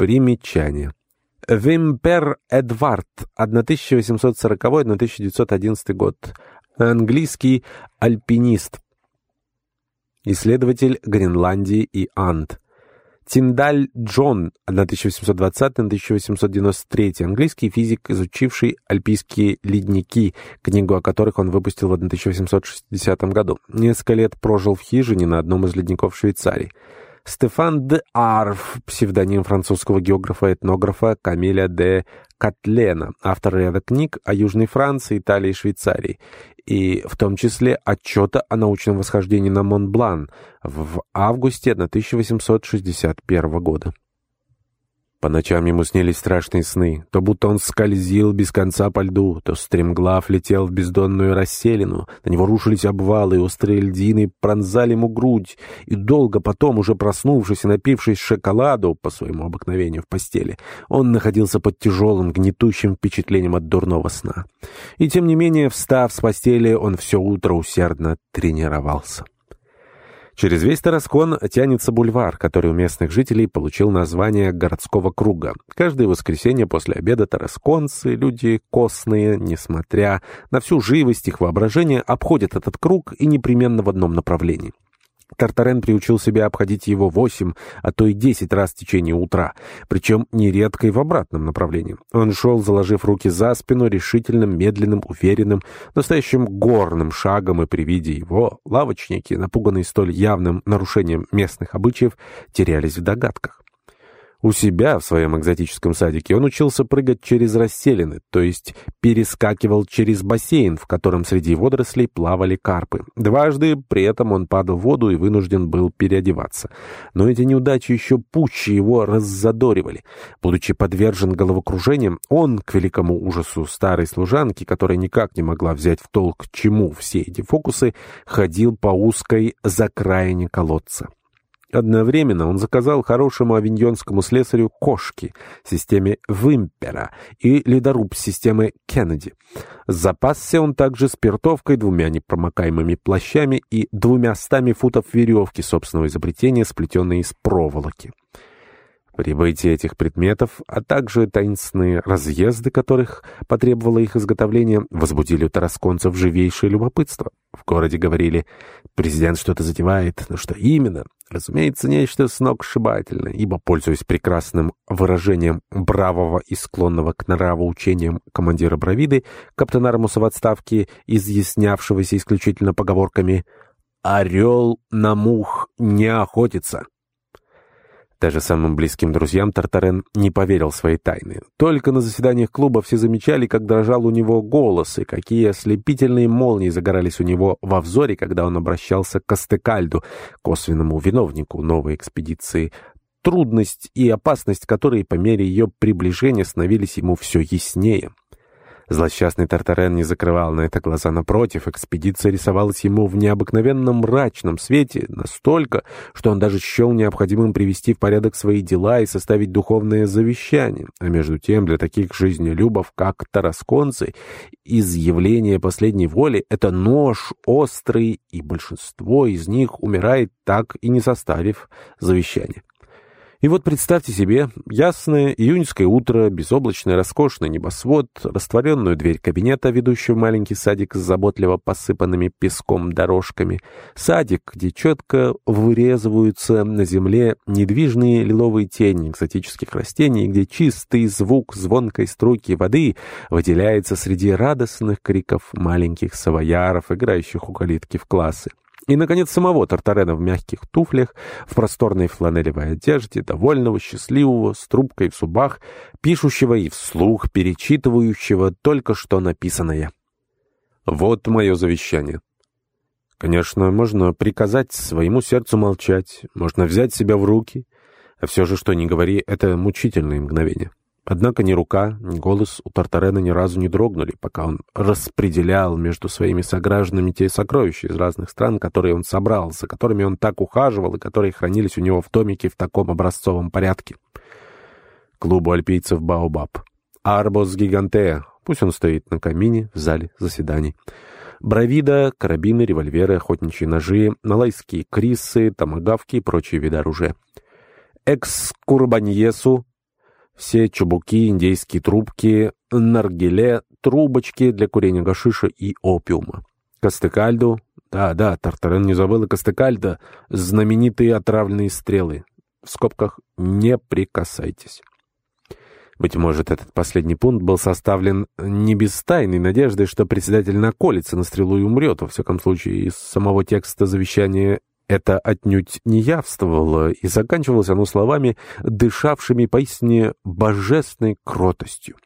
Примечание. Вимпер Эдвард, 1840-1911 год. Английский альпинист. Исследователь Гренландии и Анд. Тиндаль Джон, 1820-1893, английский физик, изучивший альпийские ледники, книгу о которых он выпустил в 1860 году. Несколько лет прожил в хижине на одном из ледников Швейцарии. Стефан де Арф, псевдоним французского географа-этнографа Камиля де Катлена, автор ряда книг о Южной Франции, Италии и Швейцарии, и в том числе отчета о научном восхождении на Монблан в августе 1861 года. По ночам ему снились страшные сны, то будто он скользил без конца по льду, то стремглав летел в бездонную расселину, на него рушились обвалы, и острые льдины пронзали ему грудь, и долго потом, уже проснувшись и напившись шоколаду по своему обыкновению в постели, он находился под тяжелым, гнетущим впечатлением от дурного сна. И тем не менее, встав с постели, он все утро усердно тренировался. Через весь Тараскон тянется бульвар, который у местных жителей получил название городского круга. Каждое воскресенье после обеда тарасконцы, люди костные, несмотря на всю живость их воображения, обходят этот круг и непременно в одном направлении. Тартарен приучил себя обходить его восемь, а то и десять раз в течение утра, причем нередко и в обратном направлении. Он шел, заложив руки за спину, решительным, медленным, уверенным, настоящим горным шагом, и при виде его лавочники, напуганные столь явным нарушением местных обычаев, терялись в догадках. У себя в своем экзотическом садике он учился прыгать через расселины, то есть перескакивал через бассейн, в котором среди водорослей плавали карпы. Дважды при этом он падал в воду и вынужден был переодеваться. Но эти неудачи еще пуще его раззадоривали. Будучи подвержен головокружениям, он, к великому ужасу старой служанки, которая никак не могла взять в толк, чему все эти фокусы, ходил по узкой закраине колодца. Одновременно он заказал хорошему авиньонскому слесарю кошки системе Вимпера и ледоруб системы Кеннеди. Запасся он также спиртовкой, двумя непромокаемыми плащами и двумя стами футов веревки собственного изобретения, сплетенной из проволоки. Прибытие этих предметов, а также таинственные разъезды, которых потребовало их изготовление, возбудили у тарасконцев живейшее любопытство. В городе говорили, президент что-то затевает, но что именно? Разумеется, нечто сногсшибательное, ибо, пользуясь прекрасным выражением бравого и склонного к нравоучениям командира Бравиды, капитана Армуса в отставке, изъяснявшегося исключительно поговорками «Орел на мух не охотится». Даже самым близким друзьям Тартарен не поверил своей тайны. Только на заседаниях клуба все замечали, как дрожал у него голос, и какие ослепительные молнии загорались у него во взоре, когда он обращался к Астекальду, косвенному виновнику новой экспедиции, трудность и опасность которой по мере ее приближения становились ему все яснее. Злосчастный Тартарен не закрывал на это глаза напротив. Экспедиция рисовалась ему в необыкновенном мрачном свете, настолько, что он даже счел необходимым привести в порядок свои дела и составить духовное завещание. А между тем, для таких жизнелюбов, как тарасконцы, изъявление последней воли — это нож острый, и большинство из них умирает так и не составив завещание. И вот представьте себе ясное июньское утро, безоблачный роскошный небосвод, растворенную дверь кабинета, ведущую в маленький садик с заботливо посыпанными песком дорожками, садик, где четко вырезываются на земле недвижные лиловые тени экзотических растений, где чистый звук звонкой струйки воды выделяется среди радостных криков маленьких савояров, играющих у калитки в классы. И, наконец, самого Тартарена в мягких туфлях, в просторной фланелевой одежде, довольного, счастливого, с трубкой в зубах, пишущего и вслух перечитывающего только что написанное. Вот мое завещание. Конечно, можно приказать своему сердцу молчать, можно взять себя в руки, а все же, что ни говори, это мучительные мгновения. Однако ни рука, ни голос у Тартарена ни разу не дрогнули, пока он распределял между своими согражданами те сокровища из разных стран, которые он собрал, за которыми он так ухаживал и которые хранились у него в домике в таком образцовом порядке. Клубу альпийцев «Баобаб». Арбос Гигантея, пусть он стоит на камине в зале заседаний. Бравида, карабины, револьверы, охотничьи ножи, малайские крисы, томагавки и прочие виды оружия. Экскурбаньесу, Все чубуки, индейские трубки, наргиле, трубочки для курения гашиша и опиума. Кастекальду, да-да, Тартарен не забыл и Кастекальда, знаменитые отравленные стрелы. В скобках «не прикасайтесь». Быть может, этот последний пункт был составлен не без тайной надежды, что председатель наколется на стрелу и умрет. Во всяком случае, из самого текста завещания это отнюдь не явствовало, и заканчивалось оно словами, дышавшими поистине божественной кротостью.